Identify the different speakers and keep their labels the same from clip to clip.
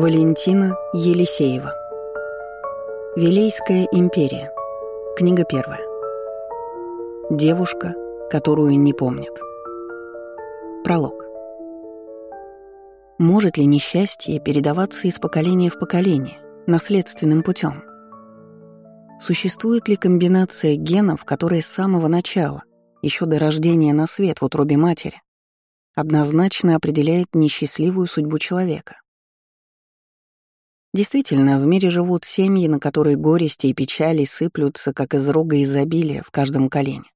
Speaker 1: Валентина Елисеева. Вилейская империя. Книга первая. Девушка, которую не помнят. Пролог. Может ли несчастье передаваться из поколения в поколение, наследственным путем? Существует ли комбинация генов, которые с самого начала, еще до рождения на свет в утробе матери, однозначно определяет несчастливую судьбу человека? Действительно, в мире живут семьи, на которые горести и печали сыплются, как из рога изобилия в каждом колене.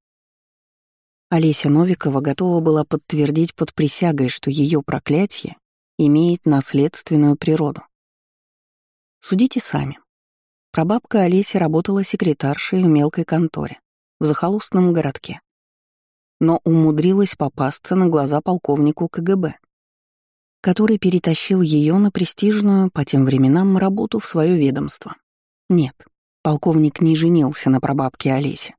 Speaker 1: Олеся Новикова готова была подтвердить под присягой, что ее проклятие имеет наследственную природу. Судите сами. Прабабка Олеся работала секретаршей в мелкой конторе, в захолустном городке. Но умудрилась попасться на глаза полковнику КГБ который перетащил ее на престижную по тем временам работу в свое ведомство. Нет, полковник не женился на прабабке Олесе.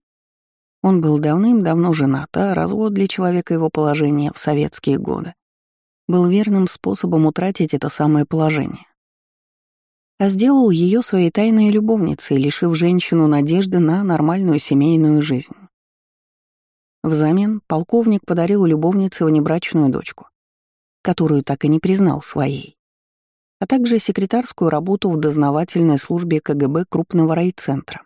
Speaker 1: Он был давным-давно женат, а развод для человека его положения в советские годы был верным способом утратить это самое положение. А сделал ее своей тайной любовницей, лишив женщину надежды на нормальную семейную жизнь. Взамен полковник подарил любовнице внебрачную дочку, которую так и не признал своей, а также секретарскую работу в дознавательной службе КГБ крупного райцентра.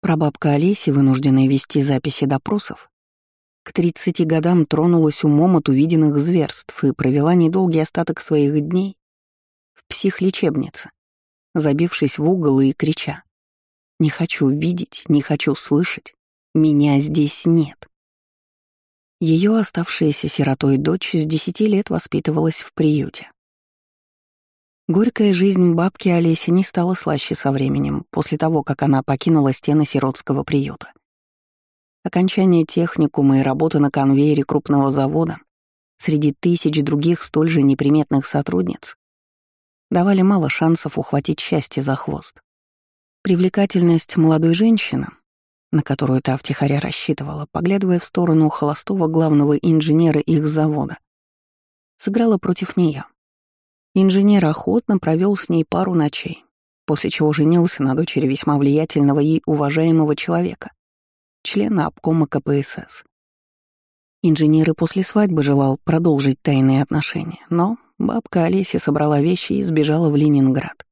Speaker 1: Прабабка Олеси, вынужденная вести записи допросов, к 30 годам тронулась умом от увиденных зверств и провела недолгий остаток своих дней в психлечебнице, забившись в угол и крича «Не хочу видеть, не хочу слышать, меня здесь нет». Ее оставшаяся сиротой дочь с десяти лет воспитывалась в приюте. Горькая жизнь бабки Олеси не стала слаще со временем, после того, как она покинула стены сиротского приюта. Окончание техникума и работа на конвейере крупного завода среди тысяч других столь же неприметных сотрудниц давали мало шансов ухватить счастье за хвост. Привлекательность молодой женщины, на которую та втихаря рассчитывала, поглядывая в сторону холостого главного инженера их завода, сыграла против нее. Инженер охотно провел с ней пару ночей, после чего женился на дочери весьма влиятельного и уважаемого человека, члена обкома КПСС. Инженер и после свадьбы желал продолжить тайные отношения, но бабка Олеся собрала вещи и сбежала в Ленинград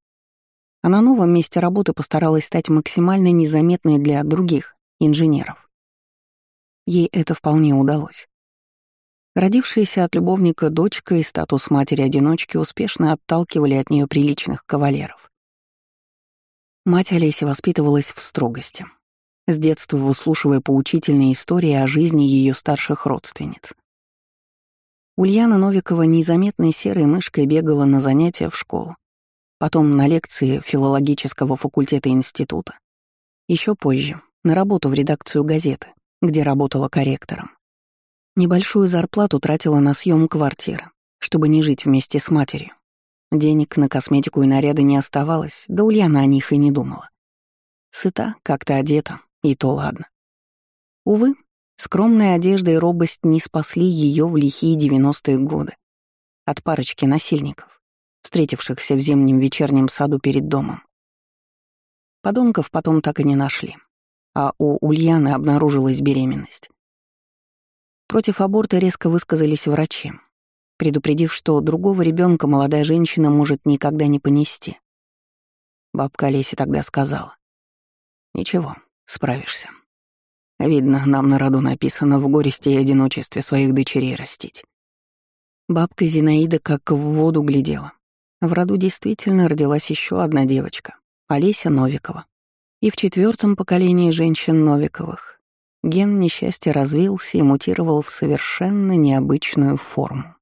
Speaker 1: а на новом месте работы постаралась стать максимально незаметной для других инженеров. Ей это вполне удалось. Родившаяся от любовника дочка и статус матери-одиночки успешно отталкивали от нее приличных кавалеров. Мать Олеси воспитывалась в строгости, с детства выслушивая поучительные истории о жизни ее старших родственниц. Ульяна Новикова незаметной серой мышкой бегала на занятия в школу, потом на лекции филологического факультета института. Еще позже на работу в редакцию газеты, где работала корректором. Небольшую зарплату тратила на съем квартиры, чтобы не жить вместе с матерью. Денег на косметику и наряды не оставалось, да Ульяна о них и не думала. Сыта, как-то одета, и то ладно. Увы, скромная одежда и робость не спасли ее в лихие девяностые годы от парочки насильников встретившихся в зимнем вечернем саду перед домом. Подонков потом так и не нашли, а у Ульяны обнаружилась беременность. Против аборта резко высказались врачи, предупредив, что другого ребенка молодая женщина может никогда не понести. Бабка Олеся тогда сказала. «Ничего, справишься. Видно, нам на роду написано в горести и одиночестве своих дочерей растить». Бабка Зинаида как в воду глядела, в роду действительно родилась еще одна девочка — Олеся Новикова. И в четвертом поколении женщин Новиковых ген несчастья развился и мутировал в совершенно необычную форму.